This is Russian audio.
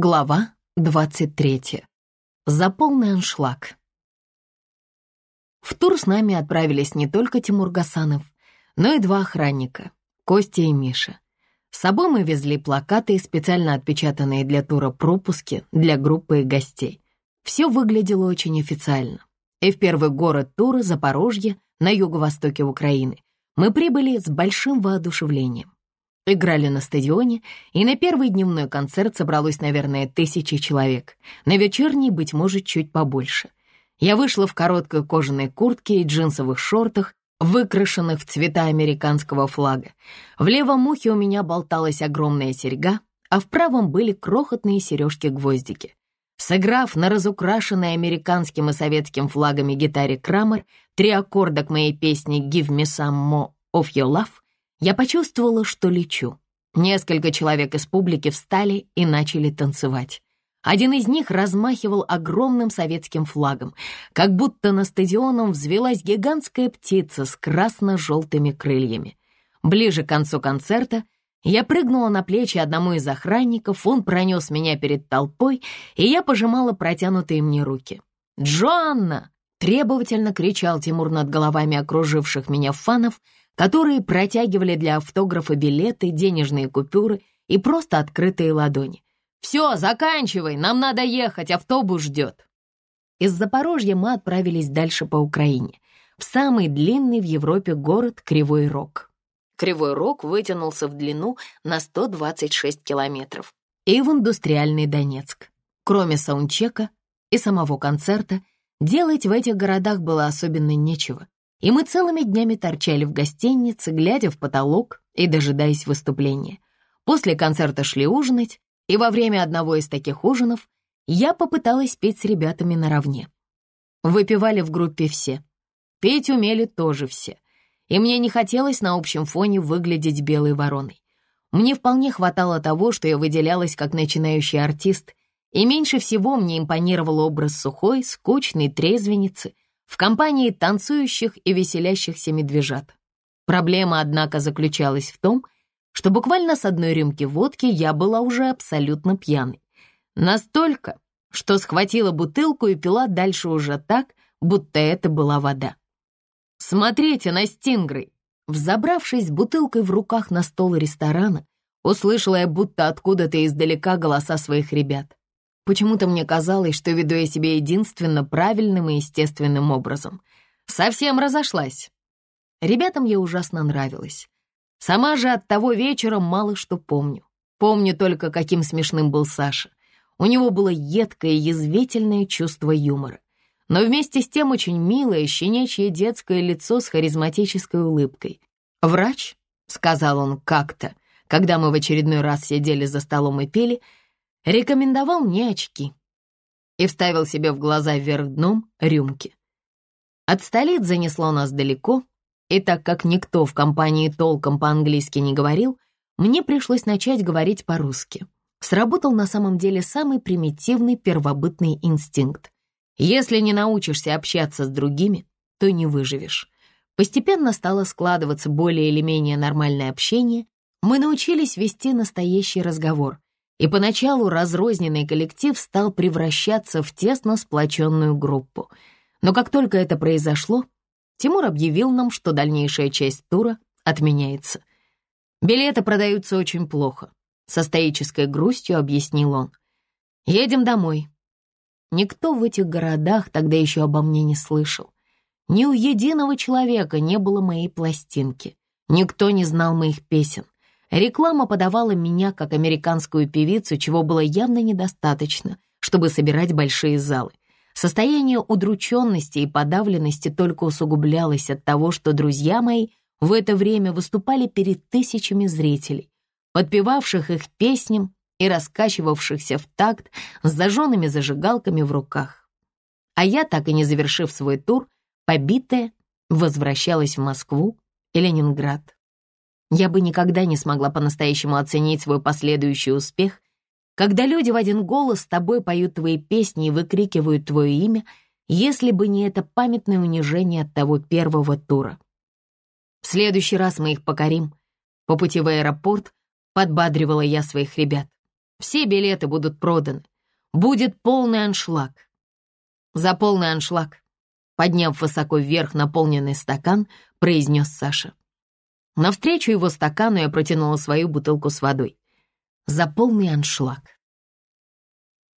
Глава 23. За полный аншлаг. В тур с нами отправились не только Тимур Гасанов, но и два охранника — Костя и Миша. С собой мы везли плакаты и специально отпечатанные для тура пропуски для группы и гостей. Все выглядело очень официально. И в первый город тура, Запорожье, на юго-востоке Украины, мы прибыли с большим воодушевлением. Играли на стадионе, и на первый дневной концерт собралось, наверное, тысячи человек. На вечерний, быть может, чуть побольше. Я вышла в короткой кожаной куртке и джинсовых шортах, выкрашенных в цвета американского флага. В левом ухе у меня болталась огромная серьга, а в правом были крохотные сережки-гвоздики. Сыграв на разукрашенной американским и советским флагами гитаре Крамер три аккорда к моей песне «Give me some more of your love», я почувствовала, что лечу. Несколько человек из публики встали и начали танцевать. Один из них размахивал огромным советским флагом, как будто на стадионом взвелась гигантская птица с красно-желтыми крыльями. Ближе к концу концерта я прыгнула на плечи одному из охранников, он пронес меня перед толпой, и я пожимала протянутые мне руки. «Джоанна!» — требовательно кричал Тимур над головами окруживших меня фанов — которые протягивали для автографа билеты, денежные купюры и просто открытые ладони. «Все, заканчивай, нам надо ехать, автобус ждет». Из Запорожья мы отправились дальше по Украине, в самый длинный в Европе город Кривой Рог. Кривой Рог вытянулся в длину на 126 километров и в индустриальный Донецк. Кроме саундчека и самого концерта, делать в этих городах было особенно нечего и мы целыми днями торчали в гостинице, глядя в потолок и дожидаясь выступления. После концерта шли ужинать, и во время одного из таких ужинов я попыталась петь с ребятами наравне. Выпивали в группе все. Петь умели тоже все. И мне не хотелось на общем фоне выглядеть белой вороной. Мне вполне хватало того, что я выделялась как начинающий артист, и меньше всего мне импонировал образ сухой, скучной трезвенницы — в компании танцующих и веселящихся медвежат. Проблема, однако, заключалась в том, что буквально с одной рюмки водки я была уже абсолютно пьяной. Настолько, что схватила бутылку и пила дальше уже так, будто это была вода. «Смотрите на стингры!» Взобравшись бутылкой в руках на стол ресторана, услышала я будто откуда-то издалека голоса своих ребят. Почему-то мне казалось, что веду я себя единственно правильным и естественным образом. Совсем разошлась. Ребятам я ужасно нравилась. Сама же от того вечера мало что помню. Помню только, каким смешным был Саша. У него было едкое, язвительное чувство юмора. Но вместе с тем очень милое, щенячье детское лицо с харизматической улыбкой. «Врач», — сказал он как-то, когда мы в очередной раз сидели за столом и пели — рекомендовал мне очки и вставил себе в глаза вверх дном рюмки. От столиц занесло нас далеко, и так как никто в компании толком по-английски не говорил, мне пришлось начать говорить по-русски. Сработал на самом деле самый примитивный первобытный инстинкт. Если не научишься общаться с другими, то не выживешь. Постепенно стало складываться более или менее нормальное общение. Мы научились вести настоящий разговор, и поначалу разрозненный коллектив стал превращаться в тесно сплоченную группу. Но как только это произошло, Тимур объявил нам, что дальнейшая часть тура отменяется. «Билеты продаются очень плохо», — со стоической грустью объяснил он. «Едем домой». Никто в этих городах тогда еще обо мне не слышал. Ни у единого человека не было моей пластинки. Никто не знал моих песен. Реклама подавала меня как американскую певицу, чего было явно недостаточно, чтобы собирать большие залы. Состояние удрученности и подавленности только усугублялось от того, что друзья мои в это время выступали перед тысячами зрителей, подпевавших их песням и раскачивавшихся в такт с зажженными зажигалками в руках. А я, так и не завершив свой тур, побитая, возвращалась в Москву и Ленинград. Я бы никогда не смогла по-настоящему оценить свой последующий успех, когда люди в один голос с тобой поют твои песни и выкрикивают твое имя, если бы не это памятное унижение от того первого тура. В следующий раз мы их покорим. По пути в аэропорт подбадривала я своих ребят. Все билеты будут проданы. Будет полный аншлаг. За полный аншлаг, подняв высоко вверх наполненный стакан, произнес Саша. Навстречу его стакану я протянула свою бутылку с водой. За полный аншлаг.